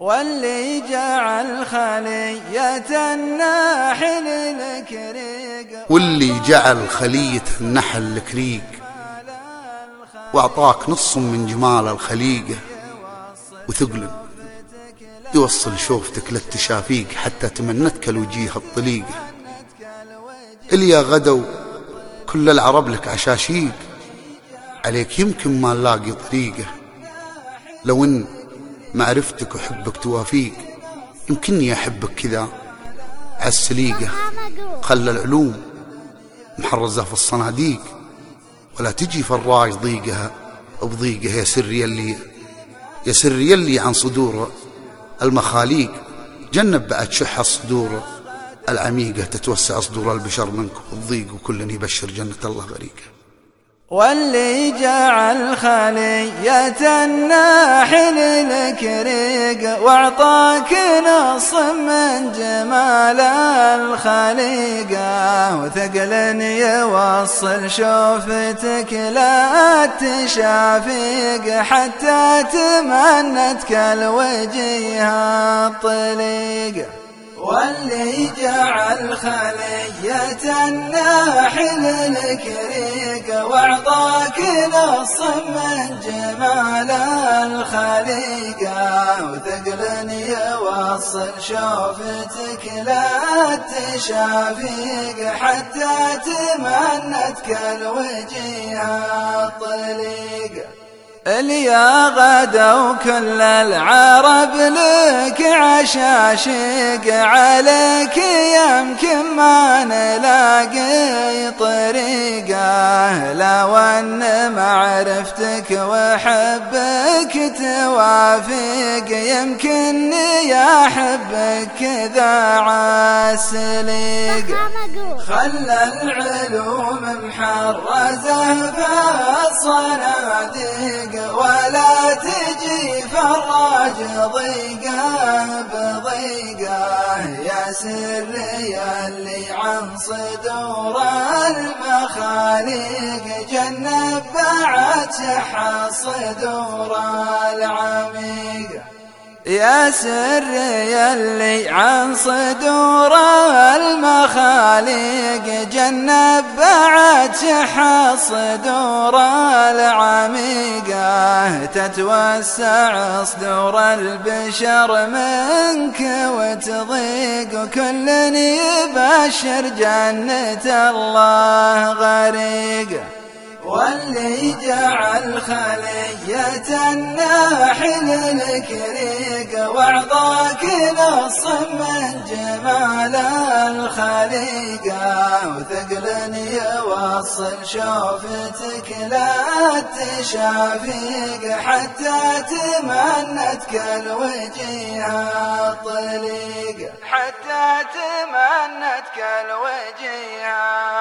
واللي جعل خلية النحل الكريق واللي جعل خلية النحل الكريق وأعطاك نص من جمال الخليقة وثقل يوصل شوفتك للتشافيق حتى تمنتك الوجيه الطليقة إليا غدو كل العرب لك عشاشيق عليك يمكن ما نلاقي طريقة. لو إن معرفتك وحبك توافيق يمكنني أحبك كذا. على السليقة خل العلوم. محرزة في الصناديق. ولا تجي فراج ضيقها. بضيقها يا سر يلي يا سر يلي عن صدور المخاليق. جنب بعد شح الصدور. العميقة تتوسع صدور البشر منك. والضيق وكل يبشر جنة الله بريقة. واللي جعل خلية الناحل لك ريق وأعطاك نص من جمال الخليقة وثقل يوصل شوفتك لا تشافيق حتى تمنتك الوجيه الطليق. واللي جعل خلية الناحل الكريق واعطاك نص من جمال الخليقة وثقل يوصل شوفتك لا تشافيق حتى تمنتك الوجيه الطليقه اليا غدو كل العرب لك عشاشق عليك يمكن ما نلاقي طريقه لو ان معرفتك وحبك توافق يمكن يا حبك كذا عسليق. خلى العلوم محرزه صناديق ولا تجي فراج ضيقة بضيقة. يا سري اللي عن صدور المخاليق جنب بعد شح صدور العميق. يا سري اللي عن صدور المخاليق جنب بعد شح صدور العميقة تتوسع صدور البشر منك وتضيق وكل يبشر جنة الله غريق. واللي جعل خلية الناحل الكريق وعضاك نص من جمال الخليقة وثقل يوصل شوفتك لا تشافيق حتى تمنتك الوجيه الطليق. حتى تمنتك الوجيه